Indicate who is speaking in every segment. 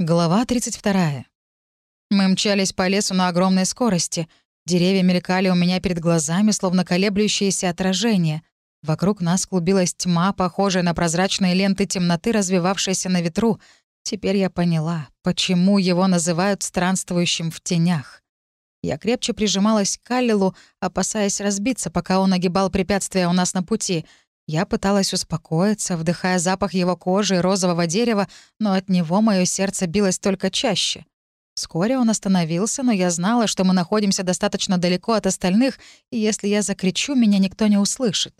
Speaker 1: Глава 32. Мы мчались по лесу на огромной скорости. Деревья мелькали у меня перед глазами, словно колеблющиеся отражения. Вокруг нас клубилась тьма, похожая на прозрачные ленты темноты, развивавшиеся на ветру. Теперь я поняла, почему его называют странствующим в тенях. Я крепче прижималась к Каллилу, опасаясь разбиться, пока он огибал препятствия у нас на пути — я пыталась успокоиться, вдыхая запах его кожи и розового дерева, но от него мое сердце билось только чаще. Вскоре он остановился, но я знала, что мы находимся достаточно далеко от остальных, и если я закричу, меня никто не услышит.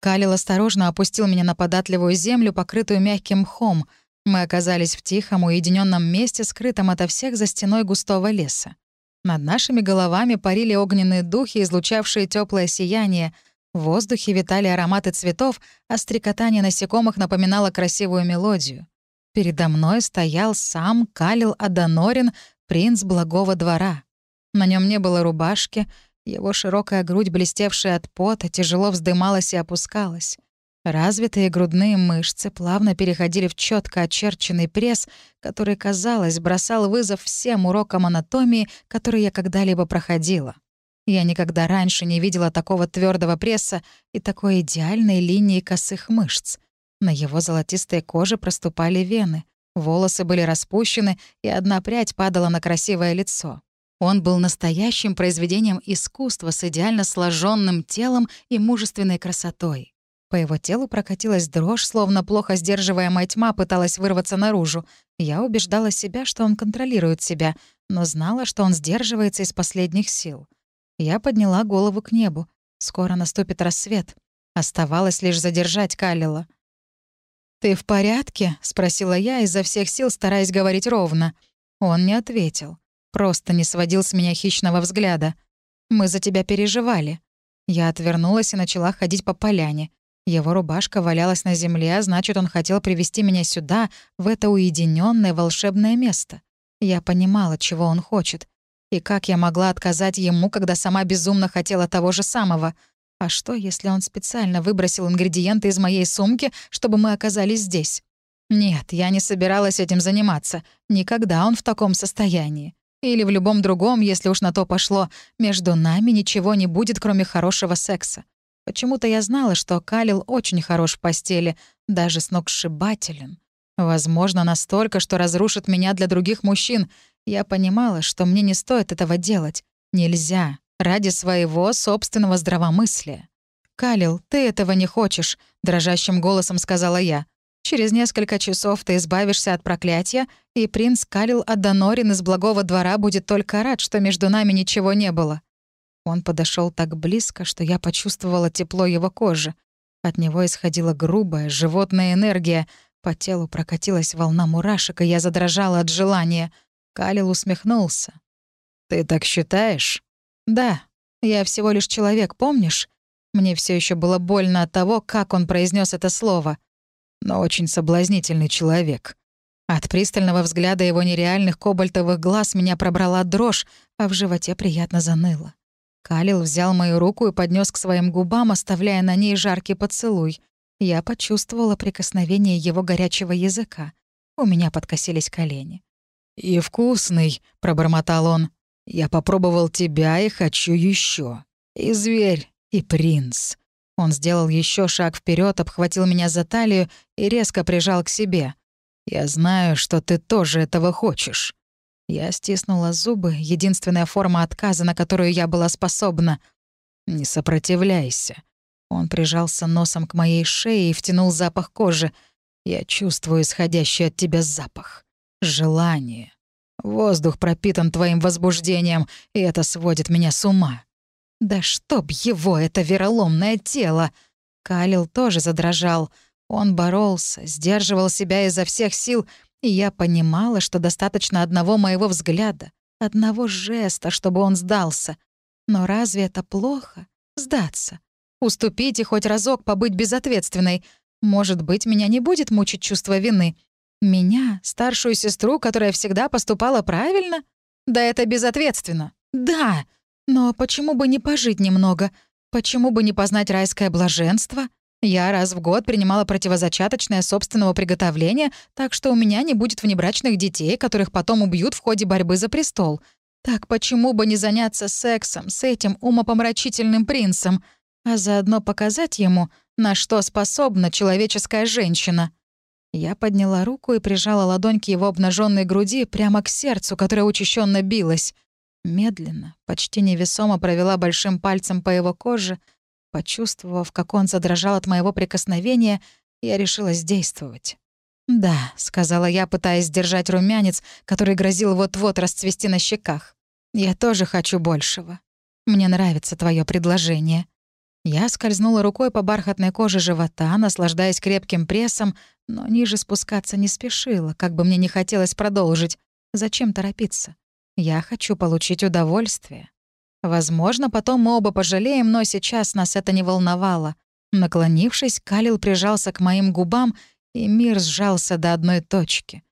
Speaker 1: Калил осторожно опустил меня на податливую землю, покрытую мягким мхом. Мы оказались в тихом, уединенном месте, скрытом ото всех за стеной густого леса. Над нашими головами парили огненные духи, излучавшие теплое сияние — в воздухе витали ароматы цветов, а стрекотание насекомых напоминало красивую мелодию. Передо мной стоял сам Калил Аданорин, принц благого двора. На нем не было рубашки, его широкая грудь, блестевшая от пота, тяжело вздымалась и опускалась. Развитые грудные мышцы плавно переходили в четко очерченный пресс, который, казалось, бросал вызов всем урокам анатомии, которые я когда-либо проходила. Я никогда раньше не видела такого твердого пресса и такой идеальной линии косых мышц. На его золотистой коже проступали вены, волосы были распущены, и одна прядь падала на красивое лицо. Он был настоящим произведением искусства с идеально сложенным телом и мужественной красотой. По его телу прокатилась дрожь, словно плохо сдерживаемая тьма пыталась вырваться наружу. Я убеждала себя, что он контролирует себя, но знала, что он сдерживается из последних сил. Я подняла голову к небу. Скоро наступит рассвет. Оставалось лишь задержать Калила. «Ты в порядке?» — спросила я, изо всех сил стараясь говорить ровно. Он не ответил. Просто не сводил с меня хищного взгляда. «Мы за тебя переживали». Я отвернулась и начала ходить по поляне. Его рубашка валялась на земле, а значит, он хотел привести меня сюда, в это уединенное волшебное место. Я понимала, чего он хочет. И как я могла отказать ему, когда сама безумно хотела того же самого? А что, если он специально выбросил ингредиенты из моей сумки, чтобы мы оказались здесь? Нет, я не собиралась этим заниматься. Никогда он в таком состоянии. Или в любом другом, если уж на то пошло, между нами ничего не будет, кроме хорошего секса. Почему-то я знала, что Калил очень хорош в постели, даже сногсшибателен. Возможно, настолько, что разрушит меня для других мужчин, я понимала, что мне не стоит этого делать. Нельзя. Ради своего собственного здравомыслия. «Калил, ты этого не хочешь», — дрожащим голосом сказала я. «Через несколько часов ты избавишься от проклятия, и принц Калил Аданорин из благого двора будет только рад, что между нами ничего не было». Он подошел так близко, что я почувствовала тепло его кожи. От него исходила грубая, животная энергия. По телу прокатилась волна мурашек, и я задрожала от желания — Калил усмехнулся. «Ты так считаешь?» «Да. Я всего лишь человек, помнишь? Мне все еще было больно от того, как он произнес это слово. Но очень соблазнительный человек. От пристального взгляда его нереальных кобальтовых глаз меня пробрала дрожь, а в животе приятно заныло. Калил взял мою руку и поднес к своим губам, оставляя на ней жаркий поцелуй. Я почувствовала прикосновение его горячего языка. У меня подкосились колени. «И вкусный», — пробормотал он. «Я попробовал тебя и хочу еще. И зверь, и принц». Он сделал еще шаг вперед, обхватил меня за талию и резко прижал к себе. «Я знаю, что ты тоже этого хочешь». Я стиснула зубы, единственная форма отказа, на которую я была способна. «Не сопротивляйся». Он прижался носом к моей шее и втянул запах кожи. «Я чувствую исходящий от тебя запах» желание. Воздух пропитан твоим возбуждением, и это сводит меня с ума. Да чтоб его, это вероломное тело! Калил тоже задрожал. Он боролся, сдерживал себя изо всех сил, и я понимала, что достаточно одного моего взгляда, одного жеста, чтобы он сдался. Но разве это плохо? Сдаться. Уступить и хоть разок побыть безответственной. Может быть, меня не будет мучить чувство вины. Меня, старшую сестру, которая всегда поступала правильно? Да это безответственно. Да. Но почему бы не пожить немного? Почему бы не познать райское блаженство? Я раз в год принимала противозачаточное собственного приготовления, так что у меня не будет внебрачных детей, которых потом убьют в ходе борьбы за престол. Так почему бы не заняться сексом с этим умопомрачительным принцем, а заодно показать ему, на что способна человеческая женщина? Я подняла руку и прижала ладонь к его обнаженной груди прямо к сердцу, которое учащенно билось. Медленно, почти невесомо провела большим пальцем по его коже — Почувствовав, как он задрожал от моего прикосновения, я решилась действовать. «Да», — сказала я, пытаясь сдержать румянец, который грозил вот-вот расцвести на щеках. «Я тоже хочу большего. Мне нравится твое предложение». Я скользнула рукой по бархатной коже живота, наслаждаясь крепким прессом, но ниже спускаться не спешила, как бы мне не хотелось продолжить. Зачем торопиться? Я хочу получить удовольствие. Возможно, потом мы оба пожалеем, но сейчас нас это не волновало. Наклонившись, Калил прижался к моим губам, и мир сжался до одной точки.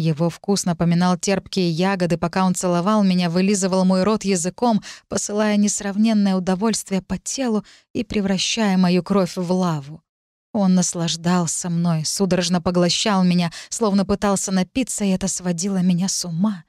Speaker 1: Его вкус напоминал терпкие ягоды, пока он целовал меня, вылизывал мой рот языком, посылая несравненное удовольствие по телу и превращая мою кровь в лаву. Он наслаждался мной, судорожно поглощал меня, словно пытался напиться, и это сводило меня с ума.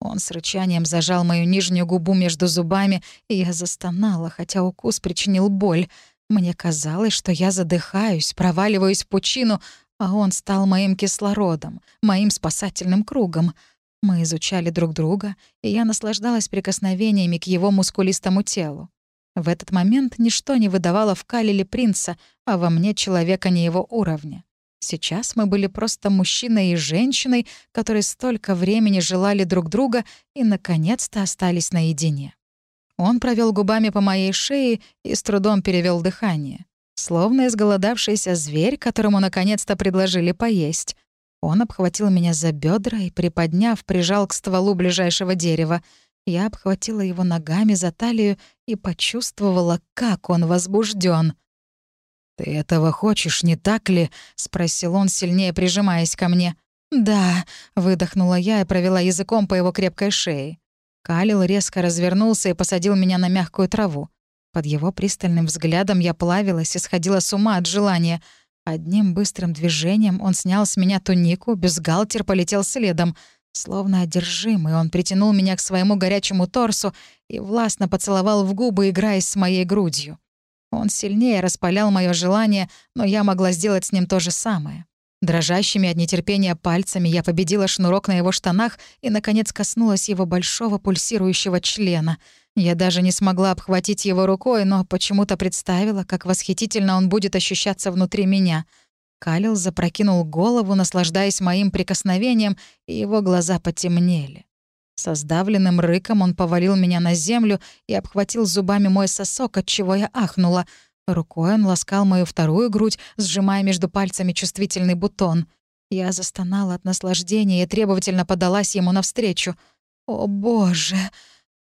Speaker 1: Он с рычанием зажал мою нижнюю губу между зубами, и я застонала, хотя укус причинил боль. Мне казалось, что я задыхаюсь, проваливаюсь в пучину, а он стал моим кислородом, моим спасательным кругом. Мы изучали друг друга, и я наслаждалась прикосновениями к его мускулистому телу. В этот момент ничто не выдавало в Калиле принца, а во мне человека не его уровня. Сейчас мы были просто мужчиной и женщиной, которые столько времени желали друг друга и, наконец-то, остались наедине. Он провел губами по моей шее и с трудом перевел дыхание. Словно изголодавшийся зверь, которому наконец-то предложили поесть. Он обхватил меня за бедра и, приподняв, прижал к стволу ближайшего дерева. Я обхватила его ногами за талию и почувствовала, как он возбужден. «Ты этого хочешь, не так ли?» — спросил он, сильнее прижимаясь ко мне. «Да», — выдохнула я и провела языком по его крепкой шее. Калил резко развернулся и посадил меня на мягкую траву. Под его пристальным взглядом я плавилась и сходила с ума от желания. Одним быстрым движением он снял с меня тунику, бюстгальтер полетел следом. Словно одержимый, он притянул меня к своему горячему торсу и властно поцеловал в губы, играясь с моей грудью. Он сильнее распалял мое желание, но я могла сделать с ним то же самое. Дрожащими от нетерпения пальцами я победила шнурок на его штанах и, наконец, коснулась его большого пульсирующего члена. Я даже не смогла обхватить его рукой, но почему-то представила, как восхитительно он будет ощущаться внутри меня. Калил запрокинул голову, наслаждаясь моим прикосновением, и его глаза потемнели. Со сдавленным рыком он повалил меня на землю и обхватил зубами мой сосок, от чего я ахнула. Рукой он ласкал мою вторую грудь, сжимая между пальцами чувствительный бутон. Я застонала от наслаждения и требовательно подалась ему навстречу. «О, боже!»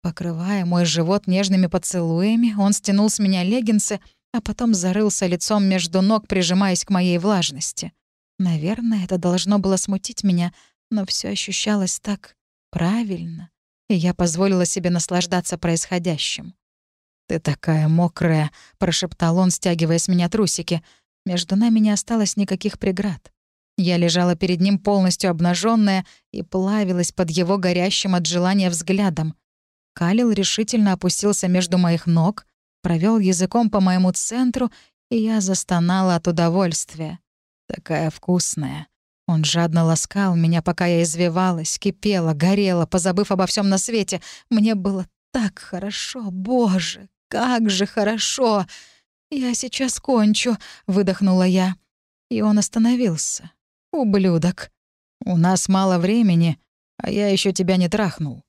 Speaker 1: Покрывая мой живот нежными поцелуями, он стянул с меня леггинсы, а потом зарылся лицом между ног, прижимаясь к моей влажности. Наверное, это должно было смутить меня, но все ощущалось так Правильно. И я позволила себе наслаждаться происходящим. «Ты такая мокрая», — прошептал он, стягивая с меня трусики. Между нами не осталось никаких преград. Я лежала перед ним полностью обнаженная и плавилась под его горящим от желания взглядом. Калил решительно опустился между моих ног, провел языком по моему центру, и я застонала от удовольствия. «Такая вкусная», он жадно ласкал меня, пока я извивалась, кипела, горела, позабыв обо всем на свете. Мне было так хорошо, боже, как же хорошо! «Я сейчас кончу», — выдохнула я. И он остановился. «Ублюдок. У нас мало времени, а я еще тебя не трахнул».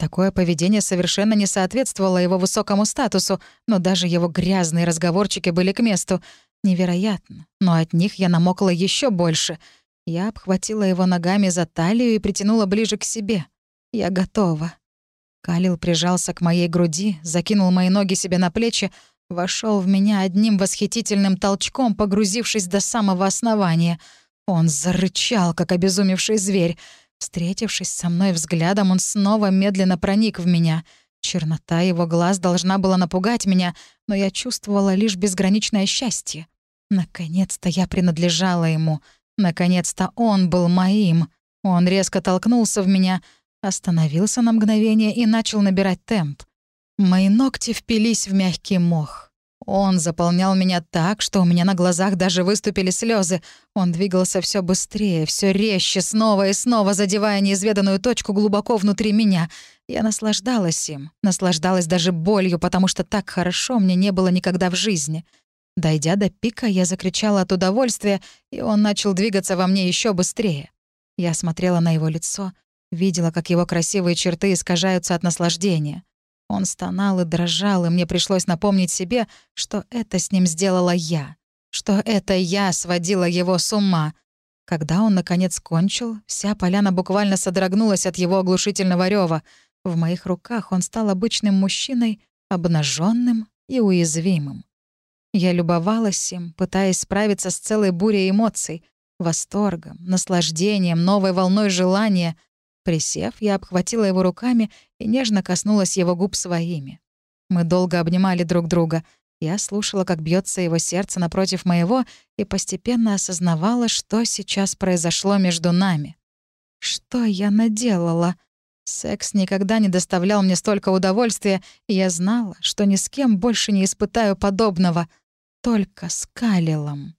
Speaker 1: Такое поведение совершенно не соответствовало его высокому статусу, но даже его грязные разговорчики были к месту. Невероятно, но от них я намокла еще больше — я обхватила его ногами за талию и притянула ближе к себе. Я готова. Калил прижался к моей груди, закинул мои ноги себе на плечи, вошел в меня одним восхитительным толчком, погрузившись до самого основания. Он зарычал, как обезумевший зверь. Встретившись со мной взглядом, он снова медленно проник в меня. Чернота его глаз должна была напугать меня, но я чувствовала лишь безграничное счастье. Наконец-то я принадлежала ему. Наконец-то он был моим. Он резко толкнулся в меня, остановился на мгновение и начал набирать темп. Мои ногти впились в мягкий мох. Он заполнял меня так, что у меня на глазах даже выступили слезы. Он двигался все быстрее, все резче, снова и снова задевая неизведанную точку глубоко внутри меня. Я наслаждалась им, наслаждалась даже болью, потому что так хорошо мне не было никогда в жизни. Дойдя до пика, я закричала от удовольствия, и он начал двигаться во мне еще быстрее. Я смотрела на его лицо, видела, как его красивые черты искажаются от наслаждения. Он стонал и дрожал, и мне пришлось напомнить себе, что это с ним сделала я, что это я сводила его с ума. Когда он, наконец, кончил, вся поляна буквально содрогнулась от его оглушительного рева. В моих руках он стал обычным мужчиной, обнаженным и уязвимым. Я любовалась им, пытаясь справиться с целой бурей эмоций, восторгом, наслаждением, новой волной желания — Присев, я обхватила его руками и нежно коснулась его губ своими. Мы долго обнимали друг друга. Я слушала, как бьется его сердце напротив моего, и постепенно осознавала, что сейчас произошло между нами. Что я наделала? Секс никогда не доставлял мне столько удовольствия, и я знала, что ни с кем больше не испытаю подобного. Только с Калилом.